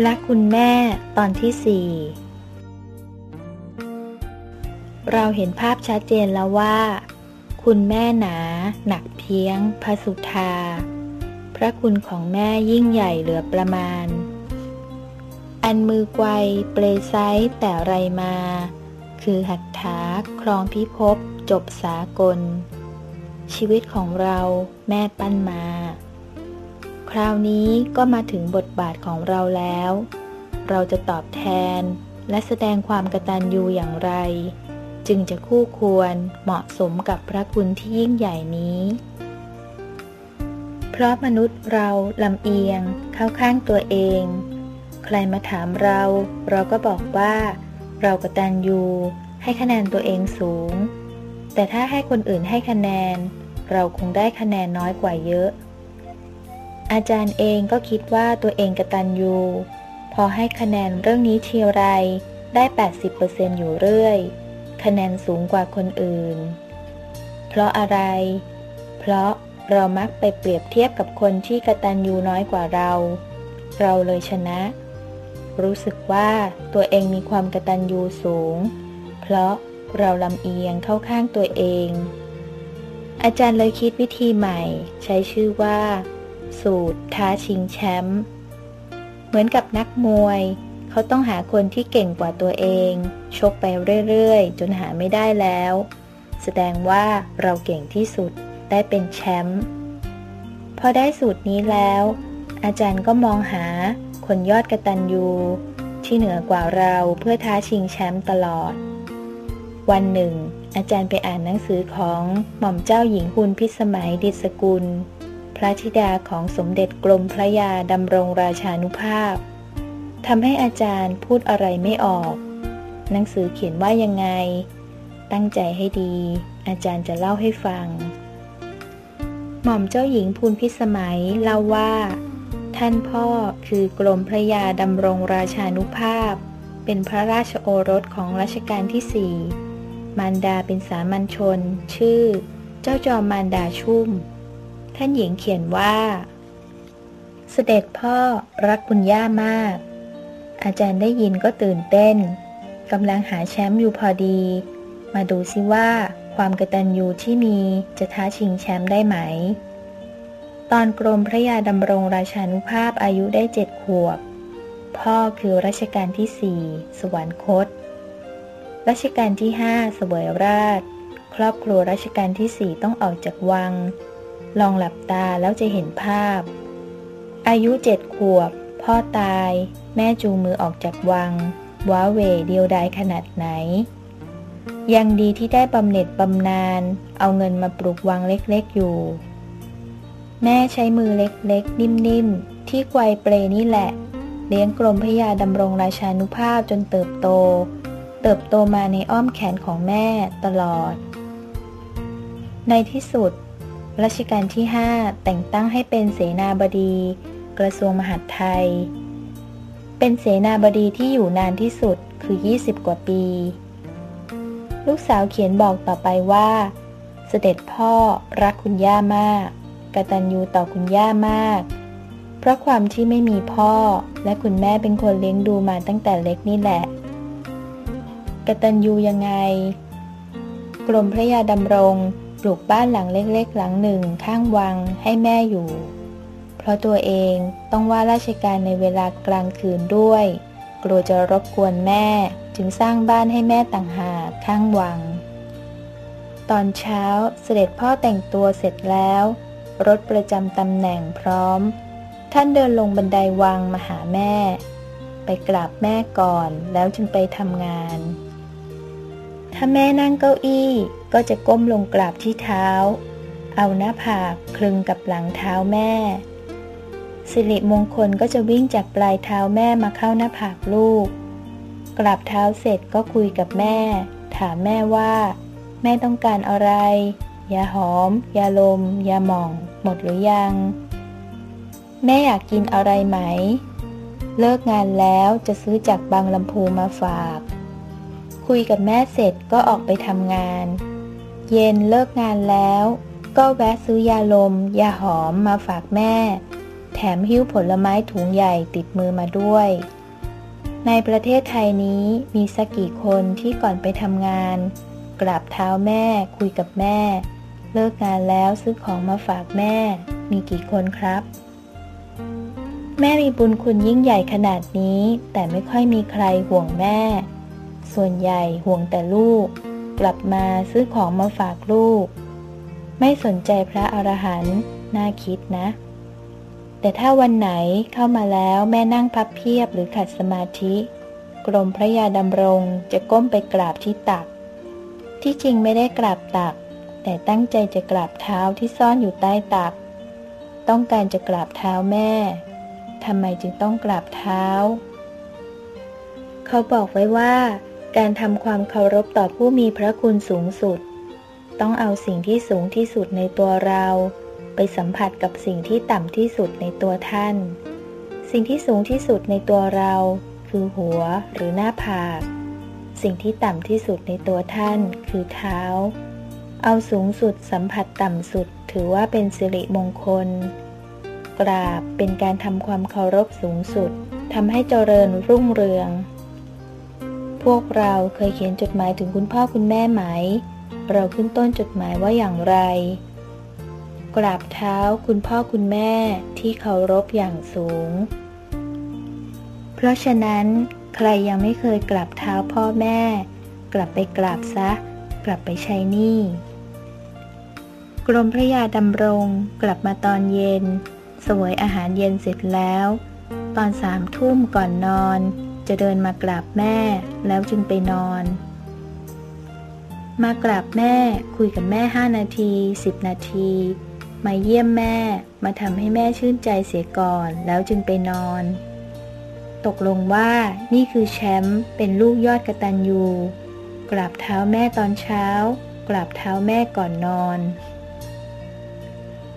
พระคุณแม่ตอนที่สี่เราเห็นภาพชัดเจนแล้วว่า คุณแม่หนา หนักเพียง พระสุธา พระคุณของแม่ยิ่งใหญ่เหลือประมาณ อันมือไกวเปลไซแต่ไรมา คือหัตถาครองพิภพจบสากล ชีวิตของเราแม่ปั้นมา ราวนี้ก็มาถึงบทบาทของเราแล้ว เราจะตอบแทนและแสดงความกตัญญูอย่างไร จึงจะคู่ควรเหมาะสมกับพระคุณที่ยิ่งใหญ่นี้ เพราะมนุษย์เราลำเอียงเข้าข้างตัวเอง ใครมาถามเรา เราก็บอกว่า เรากตัญญูให้คะแนนตัวเองสูง แต่ถ้าให้คนอื่นให้คะแนน เราคงได้คะแนนน้อยกว่าเยอะ อาจารย์เองก็คิดว่าตัวเองกระตันยูพอให้คะแนนเรื่องนี้ทีไรได้ 80%อยู่เรื่อย คะแนนสูงกว่าคนอื่น เพราะอะไร เพราะเรามักไปเปรียบเทียบกับคนที่กระตันยูน้อยกว่าเรา เราเลยชนะ รู้สึกว่าตัวเองมีความกระตันยูสูง เพราะเราลำเอียงเข้าข้างตัวเอง อาจารย์เลยคิดวิธีใหม่ ใช้ชื่อว่า สูตร ท้าชิงแชมป์เหมือนกับนักมวย เขาต้องหาคนที่เก่งกว่าตัวเอง ชกไปเรื่อยๆ จนหาไม่ได้แล้ว แสดงว่าเราเก่งที่สุดได้เป็นแชมป์พอได้สูตรนี้แล้ว อาจารย์ก็มองหาคนยอดกระตันยูที่เหนือกว่าเราเพื่อท้าชิงแชมป์ตลอด วันหนึ่ง อาจารย์ไปอ่านหนังสือของหม่อมเจ้าหญิงคุณพิสมัยดิศกุล พระธิดาของสมเด็จกรมพระยาดำรงราชานุภาพทำให้อาจารย์พูดอะไรไม่ออก หนังสือเขียนว่ายังไง ตั้งใจให้ดี อาจารย์จะเล่าให้ฟัง หม่อมเจ้าหญิงพูนพิสมัยเล่าว่า ท่านพ่อคือกรมพระยาดำรงราชานุภาพ เป็นพระราชโอรสของรัชกาลที่สี่มารดาเป็นสามัญชน ชื่อ เจ้าจอมมารดาชุ่ม ท่านหญิงเขียนว่า เสด็จพ่อรักคุณย่ามาก อาจารย์ได้ยินก็ตื่นเต้นกำลังหาแชมป์อยู่พอดี มาดูซิว่าความกระตัญญูที่มีจะท้าชิงแชมป์ได้ไหม ตอนกรมพระยาดำรงราชานุภาพอายุได้เจ็ดขวบ พ่อคือรัชกาลที่สี่สวรรคต รัชกาลที่ห้าสวยราช ครอบครัวรัชกาลที่สี่ต้องออกจากวัง ลองหลับตาแล้วจะเห็นภาพ อายุเจ็ดขวบ พ่อตาย แม่จูงมือออกจากวัง ว้าเวเดียวดายขนาดไหน ยังดีที่ได้บำเหน็จบำนาญเอาเงินมาปลูกวังเล็กๆอยู่ แม่ใช้มือเล็กๆ นิ่มๆ ที่ไกวเปลนี่แหละ เลี้ยงกรมพยาดำรงราชานุภาพจนเติบโต เติบโตมาในอ้อมแขนของแม่ตลอด ในที่สุด รัชกาลที่ 5 แต่งตั้งให้เป็นเสนาบดี กระทรวงมหาดไทย เป็นเสนาบดีที่อยู่นานที่สุดคือ 20 กว่าปี ลูกสาวเขียนบอกต่อไปว่า เสด็จพ่อรักคุณย่ามาก กตัญญูต่อคุณย่ามาก เพราะความที่ไม่มีพ่อและคุณแม่เป็นคนเลี้ยงดูมาตั้งแต่เล็กนี่แหละ กตัญญูยังไง กรมพระยาดำรง ปลูกบ้านหลังเล็กๆ หลังหนึ่งข้างวังให้แม่อยู่ เพราะตัวเองต้องว่าราชการในเวลากลางคืนด้วย กลัวจะรบกวนแม่จึงสร้างบ้านให้แม่ต่างหากข้างวัง ตอนเช้าเสด็จพ่อแต่งตัวเสร็จแล้ว รถประจำตำแหน่งพร้อม ท่านเดินลงบันไดวังมาหาแม่ ไปกราบแม่ก่อนแล้วจึงไปทำงาน ถ้าแม่นั่งเก้าอี้ก็จะก้มลงกราบที่เท้า เอาหน้าผากคลึงกับหลังเท้าแม่ สิริมงคลก็จะวิ่งจากปลายเท้าแม่มาเข้าหน้าผากลูกกลับเท้าเสร็จก็คุยกับแม่ ถามแม่ว่า แม่ต้องการอะไร ยาหอม ยาลม ยาหม่อง หมดหรือยัง แม่อยากกินอะไรไหม เลิกงานแล้วจะซื้อจากบางลำพูมาฝาก คุยกับแม่เสร็จก็ออกไปทำงาน เย็นเลิกงานแล้ว ก็แวะซื้อยาลม ยาหอมมาฝากแม่ แถมหิ้วผลไม้ถุงใหญ่ติดมือมาด้วย ในประเทศไทยนี้มีสักกี่คนที่ก่อนไปทำงาน กราบเท้าแม่ คุยกับแม่ เลิกงานแล้วซื้อของมาฝากแม่ มีกี่คนครับแม่มีบุญคุณยิ่งใหญ่ขนาดนี้ แต่ไม่ค่อยมีใครห่วงแม่ ส่วนใหญ่ห่วงแต่ลูก กลับมาซื้อของมาฝากลูก ไม่สนใจพระอรหันต์น่าคิดนะ แต่ถ้าวันไหนเข้ามาแล้วแม่นั่งพับเพียบหรือขัดสมาธิ กรมพระยาดำรงจะก้มไปกราบที่ตัก ที่จริงไม่ได้กราบตัก แต่ตั้งใจจะกราบเท้าที่ซ่อนอยู่ใต้ตัก ต้องการจะกราบเท้าแม่ทำไมจึงต้องกราบเท้า เขาบอกไว้ว่า การทำความเคารพต่อผู้มีพระคุณสูงสุด ต้องเอาสิ่งที่สูงที่สุดในตัวเรา ไปสัมผัสกับสิ่งที่ต่ำที่สุดในตัวท่าน สิ่งที่สูงที่สุดในตัวเรา คือหัวหรือหน้าผาก สิ่งที่ต่ำที่สุดในตัวท่าน คือเท้า เอาสูงสุดสัมผัสต่ำสุดถือว่าเป็นสิริมงคล กราบเป็นการทำความเคารพสูงสุดทำให้เจริญรุ่งเรือง พวกเราเคยเขียนจดหมายถึงคุณพ่อคุณแม่ไหม เราขึ้นต้นจดหมายว่าอย่างไร กราบเท้าคุณพ่อคุณแม่ที่เคารพอย่างสูง เพราะฉะนั้นใครยังไม่เคยกราบเท้าพ่อแม่ กลับไปกราบซะ กลับไปใช้นี้กรมพระยาดำรงกลับมาตอนเย็น สวยอาหารเย็นเสร็จแล้ว ตอนสามทุ่มก่อนนอน จะเดินมากราบแม่แล้วจึงไปนอน มากราบแม่คุยกับแม่ห้านาทีสิบนาที มาเยี่ยมแม่มาทำให้แม่ชื่นใจเสียก่อนแล้วจึงไปนอน ตกลงว่านี่คือแชมป์เป็นลูกยอดกระตันยูกราบเท้าแม่ตอนเช้า กราบเท้าแม่ก่อนนอน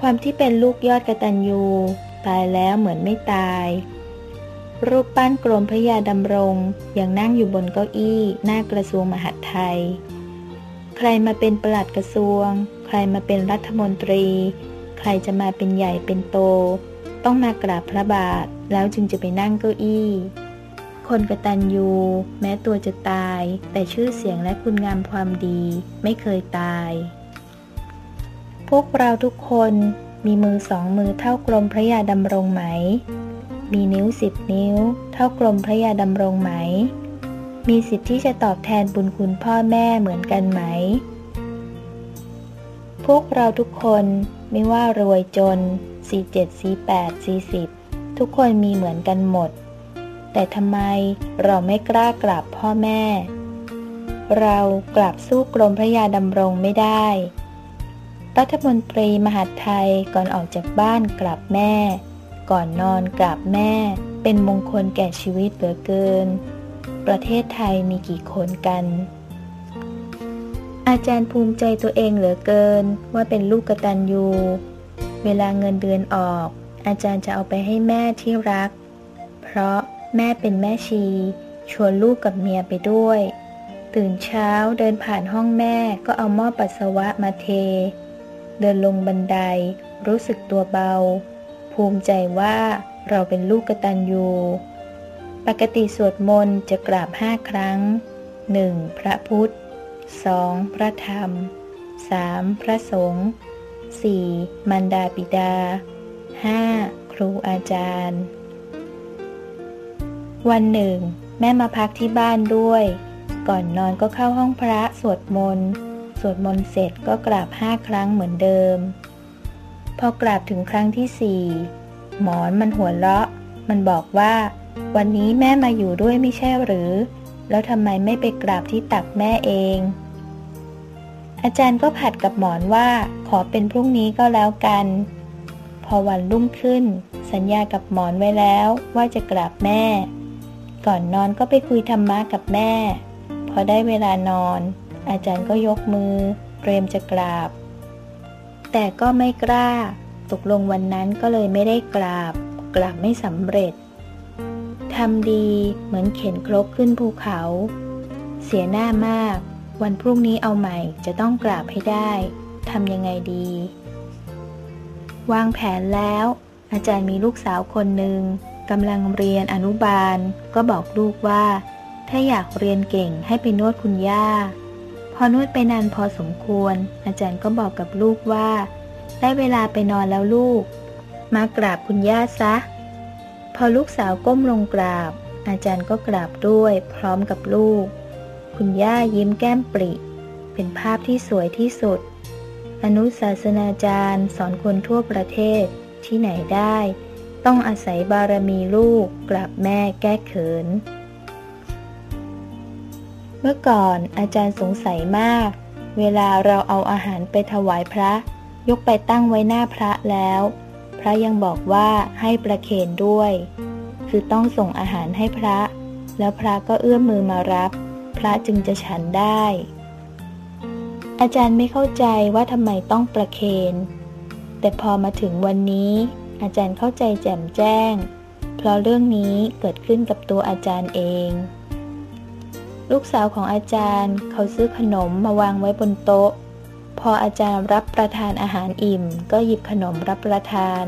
ความที่เป็นลูกยอดกระตันยูตายแล้วเหมือนไม่ตาย รูปปั้นกรมพระยาดำรงยังนั่งอยู่บนเก้าอี้หน้ากระทรวงมหาดไทย ใครมาเป็นประหลัดกระทรวง ใครมาเป็นรัฐมนตรี ใครจะมาเป็นใหญ่เป็นโต ต้องมากราบพระบาทแล้วจึงจะไปนั่งเก้าอี้คนกระตันยูแม้ตัวจะตาย แต่ชื่อเสียงและคุณงามความดีไม่เคยตาย พวกเราทุกคนมีมือสองมือเท่ากรมพระยาดำรงไหม มีนิ้วสิบนิ้ว เท่ากรมพระยาดำรงไหม มีสิทธิ์ที่จะตอบแทนบุญคุณพ่อแม่เหมือนกันไหม พวกเราทุกคนไม่ว่ารวยจน 47 48 40 ทุกคนมีเหมือนกันหมด แต่ทำไมเราไม่กล้ากราบพ่อแม่ เรากลับสู้กรมพระยาดำรงไม่ได้รัฐมนตรีมหาดไทยก่อนออกจากบ้านกราบแม่ ก่อนนอนกราบแม่ เป็นมงคลแก่ชีวิตเหลือเกิน ประเทศไทยมีกี่คนกัน อาจารย์ภูมิใจตัวเองเหลือเกิน ว่าเป็นลูกกตัญญูเวลาเงินเดือนออก อาจารย์จะเอาไปให้แม่ที่รัก เพราะแม่เป็นแม่ชี ชวนลูกกับเมียไปด้วย ตื่นเช้าเดินผ่านห้องแม่ก็เอาหม้อปัสสาวะมาเท เดินลงบันไดรู้สึกตัวเบา ภูมิใจว่าเราเป็นลูกกตัญญูปกติสวดมนต์จะกราบห้าครั้งหนึ่งพระพุทธ 2. พระธรรม 3. พระสงฆ์ 4. มันดาปิดา 5. ครูอาจารย์ วันหนึ่ง แม่มาพักที่บ้านด้วย ก่อนนอนก็เข้าห้องพระสวดมนต์ สวดมนต์เสร็จก็กราบห้าครั้งเหมือนเดิม พอกราบถึงครั้งที่สี่หมอนมันหัวเราะ มันบอกว่า วันนี้แม่มาอยู่ด้วยไม่ใช่หรือ แล้วทำไมไม่ไปกราบที่ตักแม่เอง อาจารย์ก็ผัดกับหมอนว่า ขอเป็นพรุ่งนี้ก็แล้วกันพพอวันรุ่งขึ้น สัญญากับหมอนไว้แล้วว่าจะกราบแม่ ก่อนนอนก็ไปคุยธรรมะกับแม่ พอได้เวลานอน อาจารย์ก็ยกมือเตรียมจะกราบ แต่ก็ไม่กล้า ตกลงวันนั้นก็เลยไม่ได้กราบ กราบไม่สำเร็จทำดีเหมือนเข็นครกขึ้นภูเขา เสียหน้ามาก วันพรุ่งนี้เอาใหม่จะต้องกราบให้ได้ทำยังไงดี วางแผนแล้ว อาจารย์มีลูกสาวคนหนึ่งกำลังเรียนอนุบาล ก็บอกลูกว่า ถ้าอยากเรียนเก่งให้ไปนวดคุณย่า พอนวดไปนานพอสมควร อาจารย์ก็บอกกับลูกว่า ได้เวลาไปนอนแล้วลูก มากราบคุณย่าซะ พอลูกสาวก้มลงกราบ อาจารย์ก็กราบด้วยพร้อมกับลูก คุณย่ายิ้มแก้มปริ เป็นภาพที่สวยที่สุด อนุศาสนาจารย์สอนคนทั่วประเทศที่ไหนได้ ต้องอาศัยบารมีลูกกราบแม่แก้เขิน เมื่อก่อนอาจารย์สงสัยมาก เวลาเราเอาอาหารไปถวายพระ ยกไปตั้งไว้หน้าพระแล้ว พระยังบอกว่าให้ประเคนด้วย คือต้องส่งอาหารให้พระ แล้วพระก็เอื้อมมือมารับ พระจึงจะฉันได้ อาจารย์ไม่เข้าใจว่าทำไมต้องประเคน แต่พอมาถึงวันนี้ อาจารย์เข้าใจแจ่มแจ้ง เพราะเรื่องนี้เกิดขึ้นกับตัวอาจารย์เอง ลูกสาวของอาจารย์ เขาซื้อขนมมาวางไว้บนโต๊ะ พออาจารย์รับประทานอาหารอิ่ม ก็หยิบขนมรับประทาน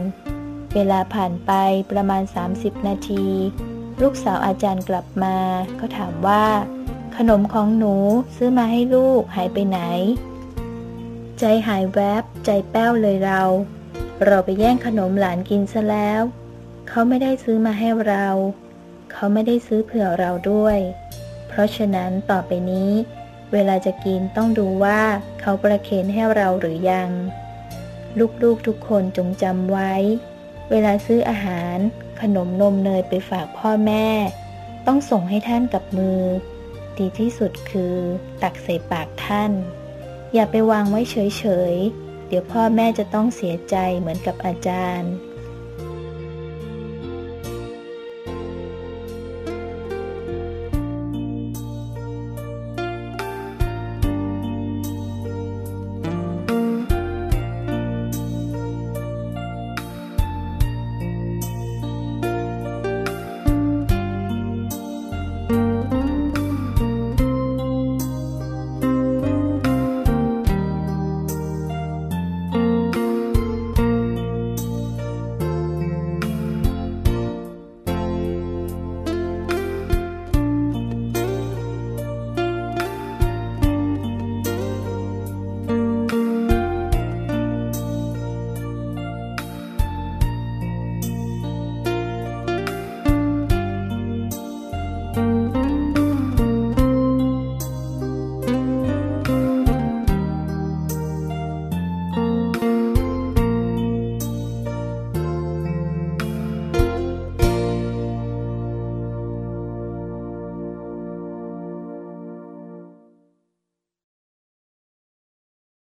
เวลาผ่านไปประมาณ 30 นาที ลูกสาวอาจารย์กลับมา ก็ถามว่า ขนมของหนูซื้อมาให้ลูกหายไปไหน ใจหายแวบ ใจแป้วเลยเรา เราไปแย่งขนมหลานกินซะแล้ว เขาไม่ได้ซื้อมาให้เรา เขาไม่ได้ซื้อเผื่อเราด้วย ราะฉะนั้นต่อไปนี้ เวลาจะกินต้องดูว่าเขาประเคนให้เราหรือยัง ลูกๆทุกคนจงจำไว้ เวลาซื้ออาหาร ขนมนมเนยไปฝากพ่อแม่ ต้องส่งให้ท่านกับมือ ดีที่สุดคือตักใส่ปากท่าน อย่าไปวางไว้เฉยๆเดี๋ยวพ่อแม่จะต้องเสียใจเหมือนกับอาจารย์